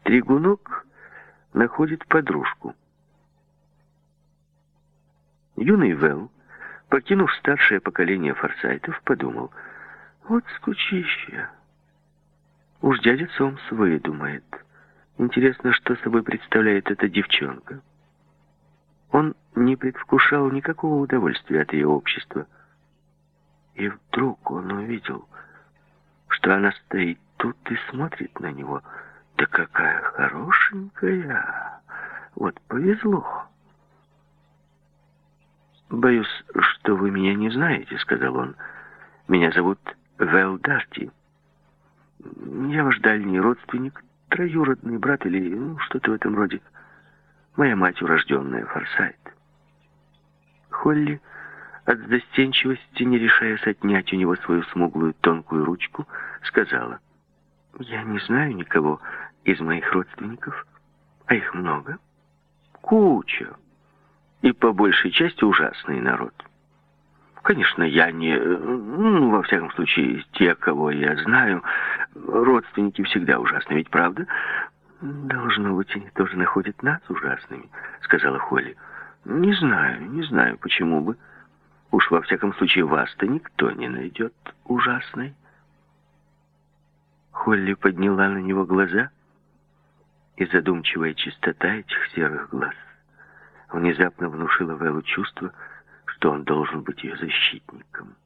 Стригунок находит подружку. Юный Вэл, покинув старшее поколение форсайтов, подумал, вот скучище. Уж дядя Сомс выдумает. Интересно, что собой представляет эта девчонка. Он не предвкушал никакого удовольствия от ее общества. И вдруг он увидел, что она стоит тут и смотрит на него. Да какая хорошенькая! Вот повезло. «Боюсь, что вы меня не знаете», — сказал он. «Меня зовут Вэл Дарти. Я ваш дальний родственник, троюродный брат или ну, что-то в этом роде. Моя мать урожденная Форсайт». Холли от застенчивости, не решаясь отнять у него свою смуглую тонкую ручку, сказала, «Я не знаю никого из моих родственников, а их много. Куча. И по большей части ужасный народ. Конечно, я не... Ну, во всяком случае, те, кого я знаю, родственники всегда ужасны, ведь правда?» «Должно быть, они тоже находят нас ужасными», — сказала Холли. «Не знаю, не знаю, почему бы...» Уж во всяком случае вас-то никто не найдет ужасной. Холли подняла на него глаза, и задумчивая чистота этих серых глаз внезапно внушила Вэллу чувство, что он должен быть ее защитником.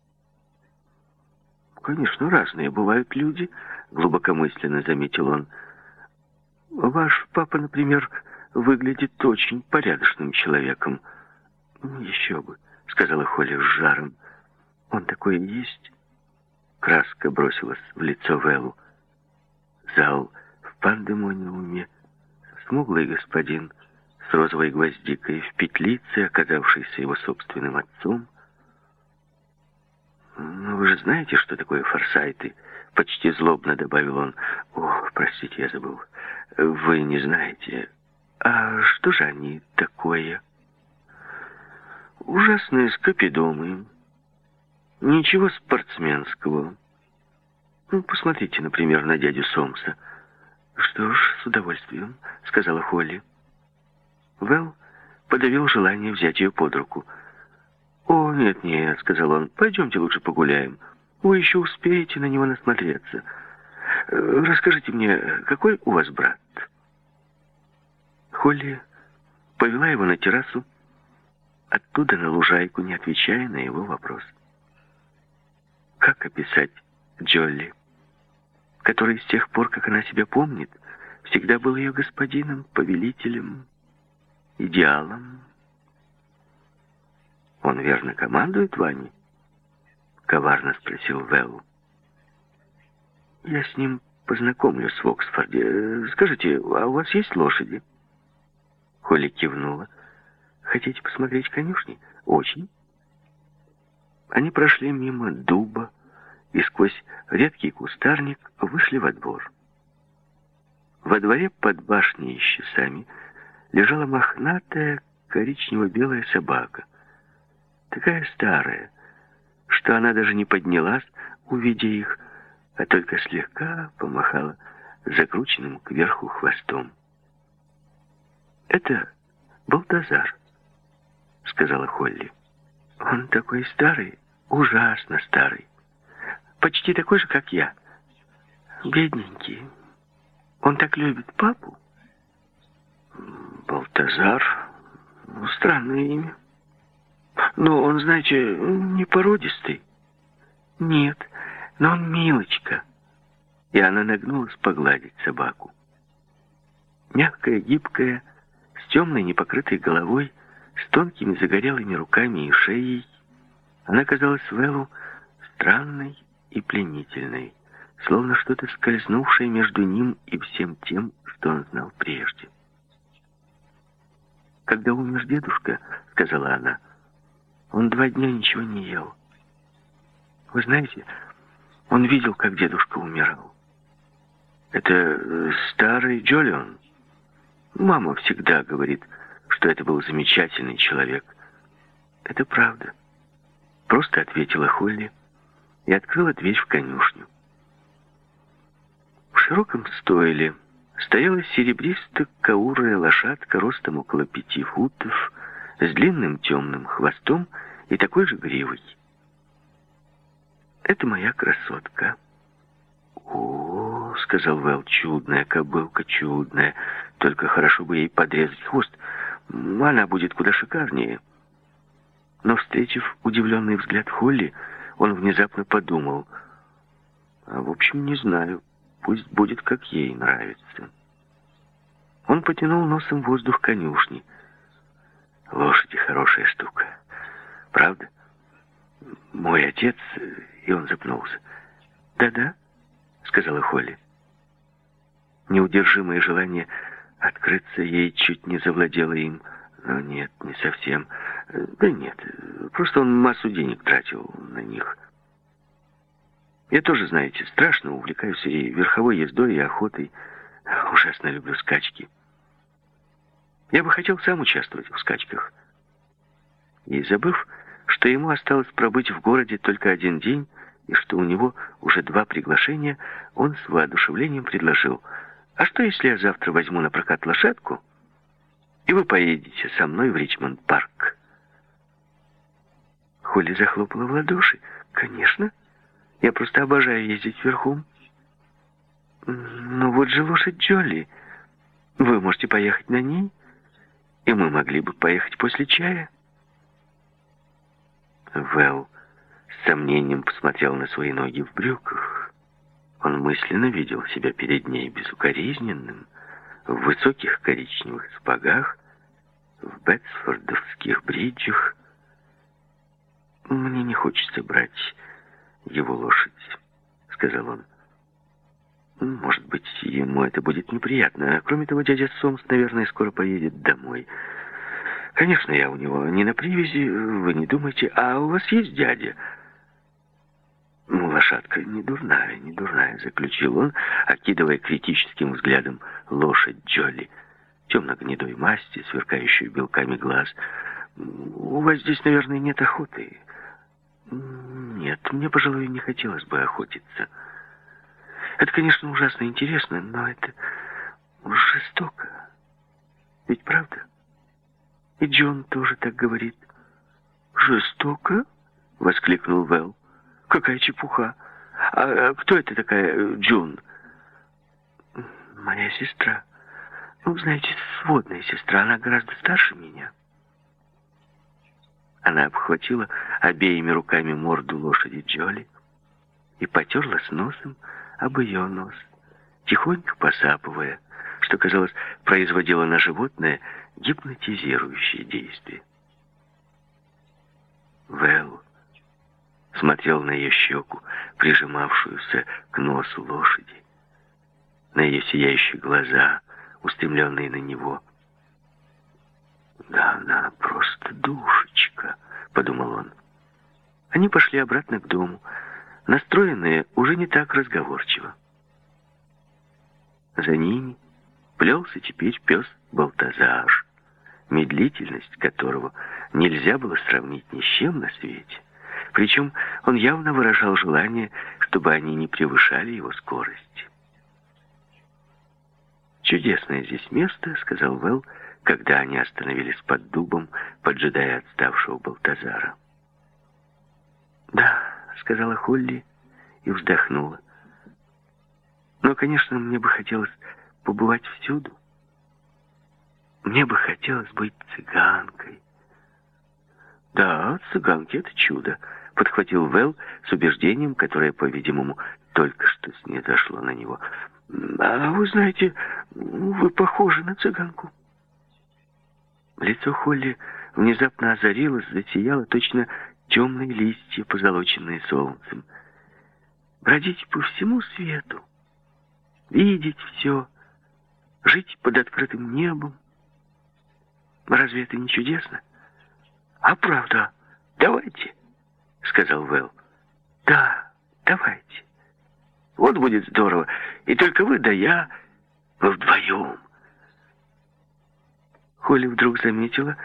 «Конечно, разные бывают люди», — глубокомысленно заметил он. «Ваш папа, например, выглядит очень порядочным человеком. Еще бы. — сказала Холли с жаром. «Он такой есть?» Краска бросилась в лицо Вэллу. Зал в пандемониуме. Смуглый господин с розовой гвоздикой в петлице, оказавшийся его собственным отцом. «Ну, вы же знаете, что такое форсайты?» Почти злобно добавил он. «О, простите, я забыл. Вы не знаете. А что же они такое?» Ужасные скопидомы. Ничего спортсменского. Ну, посмотрите, например, на дядю Сомса. Что ж, с удовольствием, сказала Холли. Вэл подавил желание взять ее под руку. «О, нет-нет», — сказал он, — «пойдемте лучше погуляем. Вы еще успеете на него насмотреться. Расскажите мне, какой у вас брат?» Холли повела его на террасу, оттуда на лужайку, не отвечая на его вопрос. Как описать Джолли, который с тех пор, как она себя помнит, всегда был ее господином, повелителем, идеалом? Он верно командует Ваней? Коварно спросил Вэлл. Я с ним познакомлюсь в Оксфорде. Скажите, а у вас есть лошади? Холли кивнула. Хотите посмотреть конюшни? Очень. Они прошли мимо дуба и сквозь редкий кустарник вышли во двор. Во дворе под башней с часами лежала мохнатая коричнево-белая собака. Такая старая, что она даже не поднялась, увидя их, а только слегка помахала закрученным кверху хвостом. Это Балтазар. — сказала Холли. «Он такой старый, ужасно старый. Почти такой же, как я. Бедненький. Он так любит папу». «Балтазар? Ну, странное имя. Но он, знаете, не породистый». «Нет, но он милочка». И она нагнулась погладить собаку. Мягкая, гибкая, с темной непокрытой головой, с тонкими загорелыми руками и шеей, она казалась Вэллу странной и пленительной, словно что-то скользнувшее между ним и всем тем, что он знал прежде. «Когда умер дедушка, — сказала она, — он два дня ничего не ел. Вы знаете, он видел, как дедушка умирал. Это старый Джолион. Мама всегда говорит, — что это был замечательный человек. Это правда. Просто ответила Холли и открыла дверь в конюшню. В широком стойле стояла серебристо-каурая лошадка ростом около пяти футов, с длинным темным хвостом и такой же гривой. «Это моя красотка». «О, — сказал Вэл, — чудная кобылка, чудная. Только хорошо бы ей подрезать хвост. Она будет куда шикарнее». Но, встретив удивленный взгляд Холли, он внезапно подумал, «А, в общем, не знаю, пусть будет, как ей нравится». Он потянул носом воздух конюшни. Лошади хорошая штука. Правда? Мой отец... И он запнулся. Да-да, сказала Холли. Неудержимое желание открыться ей чуть не завладело им. Но нет, не совсем. Да нет, просто он массу денег тратил на них. Я тоже, знаете, страшно увлекаюсь и верховой ездой, и охотой. Ужасно люблю скачки. Я бы хотел сам участвовать в скачках. И забыв, что ему осталось пробыть в городе только один день, и что у него уже два приглашения, он с воодушевлением предложил, «А что, если я завтра возьму на прокат лошадку, и вы поедете со мной в Ричмонд-парк?» Холли захлопала в ладоши. «Конечно. Я просто обожаю ездить верхом». «Ну вот же лошадь Джоли. Вы можете поехать на ней?» и мы могли бы поехать после чая. Вэл с сомнением посмотрел на свои ноги в брюках. Он мысленно видел себя перед ней безукоризненным, в высоких коричневых сапогах, в бетсфордовских бриджах. «Мне не хочется брать его лошадь», — сказал он. Может быть, ему это будет неприятно. Кроме того, дядя Сомс, наверное, скоро поедет домой. Конечно, я у него не на привязи, вы не думайте. А у вас есть дядя? Ну, лошадка не дурная, не дурная, заключил он, окидывая критическим взглядом лошадь Джоли. Темно-гнедой масти, сверкающую белками глаз. У вас здесь, наверное, нет охоты? Нет, мне, пожалуй, не хотелось бы охотиться. Это, конечно, ужасно интересно, но это жестоко. Ведь правда? И Джон тоже так говорит. «Жестоко?» — воскликнул Вэл. «Какая чепуха! А, а кто это такая Джун?» «Моя сестра. Ну, знаете, сводная сестра. Она гораздо старше меня». Она обхватила обеими руками морду лошади Джоли и потерла с носом об ее нос, тихонько посапывая, что, казалось, производило на животное гипнотизирующее действие. Вэл смотрел на ее щеку, прижимавшуюся к носу лошади, на ее сияющие глаза, устремленные на него. «Да она просто душечка», — подумал он. Они пошли обратно к дому, настроенные уже не так разговорчиво. За ними плелся теперь пес Балтазар, медлительность которого нельзя было сравнить ни с чем на свете. Причем он явно выражал желание, чтобы они не превышали его скорость. «Чудесное здесь место», — сказал Вэл, когда они остановились под дубом, поджидая отставшего Балтазара. «Да», — сказала Холли и вздохнула. «Но, конечно, мне бы хотелось побывать всюду. Мне бы хотелось быть цыганкой». «Да, цыганки — это чудо», — подхватил Вэл с убеждением, которое, по-видимому, только что снизошло на него. «А вы знаете, вы похожи на цыганку». Лицо Холли внезапно озарилось, засияло точно темные листья, позолоченные солнцем. Бродить по всему свету, видеть все, жить под открытым небом. Разве это не чудесно? А правда, давайте, сказал Вэл. Да, давайте. Вот будет здорово. И только вы да я, мы вдвоем. Холли вдруг заметила,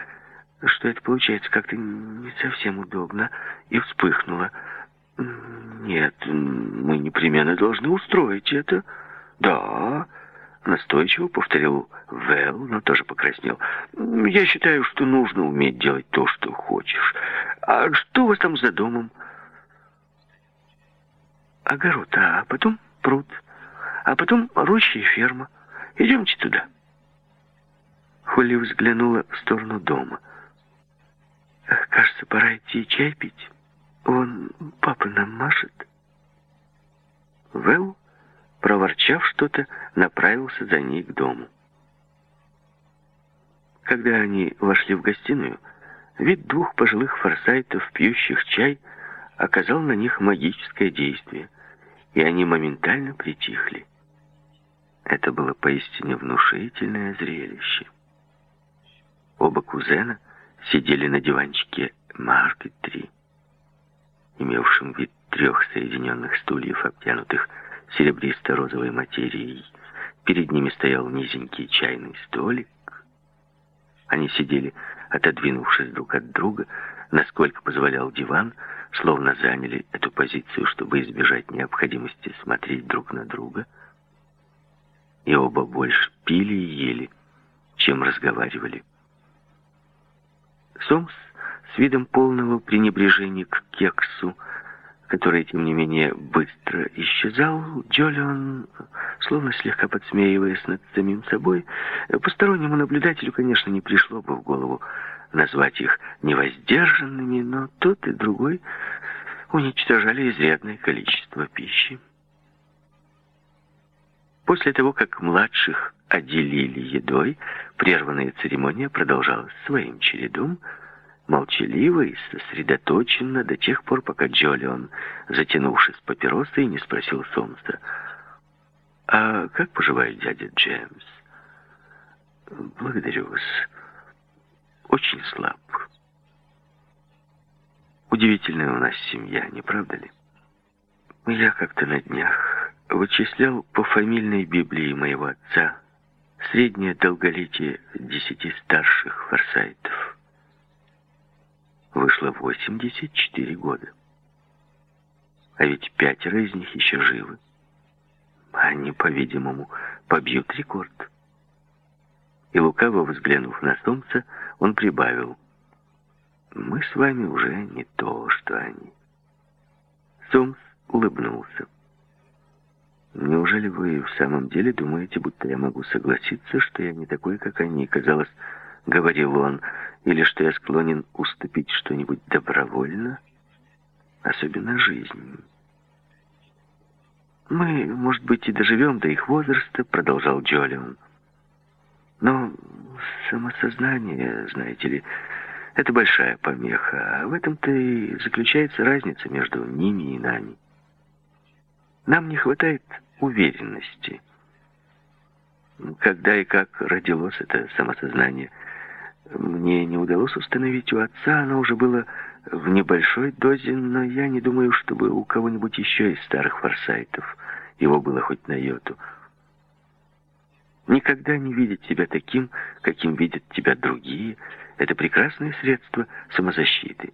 что это получается как-то не совсем удобно, и вспыхнула. «Нет, мы непременно должны устроить это. Да, Настойчиво повторил Вэл, но тоже покраснел. «Я считаю, что нужно уметь делать то, что хочешь. А что у вас там за домом?» «Огород, а потом пруд, а потом роща и ферма. Идемте туда». Холли взглянула в сторону дома. «Кажется, пора идти чай пить. Вон папа нам машет». Вэл проворчав что-то, направился за ней к дому. Когда они вошли в гостиную, вид двух пожилых форсайтов, пьющих чай, оказал на них магическое действие, и они моментально притихли. Это было поистине внушительное зрелище. Оба кузена сидели на диванчике Маркет 3, имевшем вид трех соединенных стульев, обтянутых серебристо-розовой материей. Перед ними стоял низенький чайный столик. Они сидели, отодвинувшись друг от друга, насколько позволял диван, словно заняли эту позицию, чтобы избежать необходимости смотреть друг на друга. И оба больше пили и ели, чем разговаривали. Сомс с видом полного пренебрежения к кексу который, тем не менее, быстро исчезал, Джолион, словно слегка подсмеиваясь над самим собой, постороннему наблюдателю, конечно, не пришло бы в голову назвать их невоздержанными, но тот и другой уничтожали изрядное количество пищи. После того, как младших отделили едой, прерванная церемония продолжалась своим чередом, молчаливо и сосредоточенно до тех пор, пока Джолион, затянувшись папиросой, не спросил Сомса, «А как поживает дядя Джеймс?» «Благодарю вас. Очень слаб. Удивительная у нас семья, не правда ли? Я как-то на днях вычислял по фамильной Библии моего отца среднее долголетие десяти старших форсайтов вышло 84 года. А ведь пятеро из них еще живы. Они, по-видимому, побьют рекорд. И лукаво взглянув на солнце, он прибавил. Мы с вами уже не то, что они. Сомс улыбнулся. Неужели вы в самом деле думаете, будто я могу согласиться, что я не такой, как они? Казалось, говорил он, или что я склонен уступить что-нибудь добровольно, особенно жизнь. «Мы, может быть, и доживем до их возраста», — продолжал Джолион. «Но самосознание, знаете ли, это большая помеха, а в этом-то и заключается разница между ними и нами. Нам не хватает уверенности. Когда и как родилось это самосознание — мне не удалось установить у отца, оно уже было в небольшой дозе, но я не думаю, чтобы у кого-нибудь еще из старых форсайтов его было хоть на йоту. Никогда не видеть себя таким, каким видят тебя другие, это прекрасное средство самозащиты.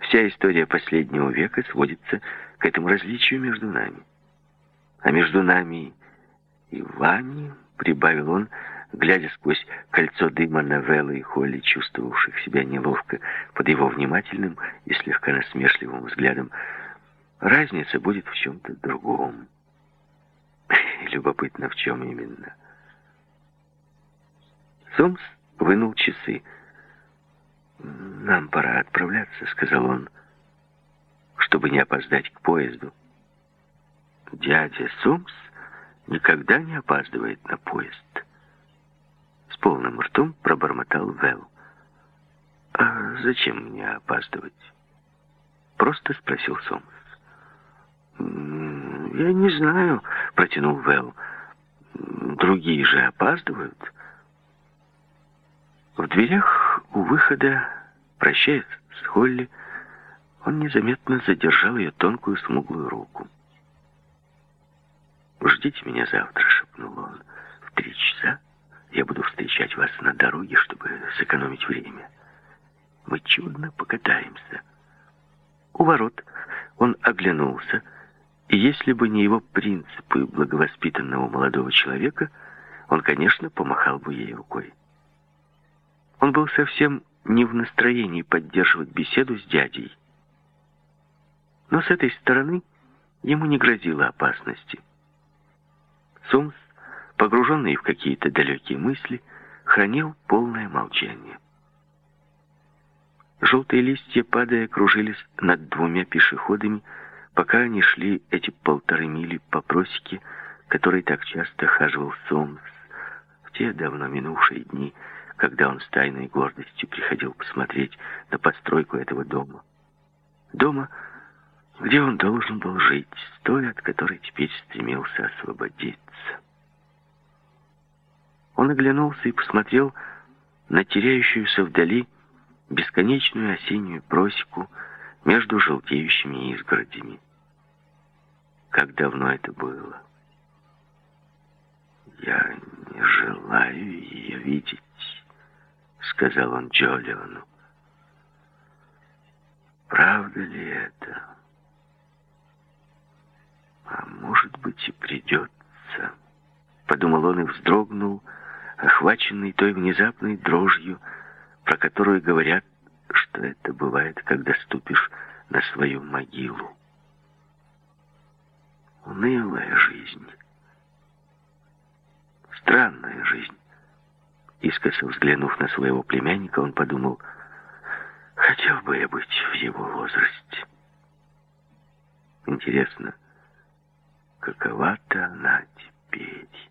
Вся история последнего века сводится к этому различию между нами. А между нами и вами, прибавил он, глядя сквозь кольцо дыма на Вэлла и Холли, чувствовавших себя неловко под его внимательным и слегка насмешливым взглядом, разница будет в чем-то другом. Любопытно, в чем именно. Сомс вынул часы. «Нам пора отправляться», — сказал он, чтобы не опоздать к поезду. Дядя Сомс никогда не опаздывает на поезд полным ртом пробормотал Вэл. «А зачем мне опаздывать?» Просто спросил Сомс. «Я не знаю», — протянул Вэл. «Другие же опаздывают». В дверях у выхода, прощаясь с Холли, он незаметно задержал ее тонкую смуглую руку. «Ждите меня завтра», — шепнул он. Я буду встречать вас на дороге, чтобы сэкономить время. Мы чудно покатаемся. У ворот он оглянулся И если бы не его принципы благовоспитанного молодого человека, он, конечно, помахал бы ей рукой. Он был совсем не в настроении поддерживать беседу с дядей. Но с этой стороны ему не грозила опасности. Сомс, погруженный в какие-то далекие мысли, хранил полное молчание. Желтые листья, падая, кружились над двумя пешеходами, пока они шли эти полторы мили по просеке, которой так часто хаживал Сомс в те давно минувшие дни, когда он с тайной гордостью приходил посмотреть на постройку этого дома. Дома, где он должен был жить, с от которой теперь стремился освободиться. Он оглянулся и посмотрел на теряющуюся вдали бесконечную осеннюю просеку между желтеющими изгородями. Как давно это было? Я не желаю ее видеть. — сказал он Джолиону. «Правда ли это? А может быть и придется?» Подумал он и вздрогнул, охваченный той внезапной дрожью, про которую говорят, что это бывает, когда ступишь на свою могилу. Унылая жизнь. Странная жизнь. Искоса взглянув на своего племянника, он подумал, хотел бы я быть в его возрасте. Интересно, какова-то она теперь?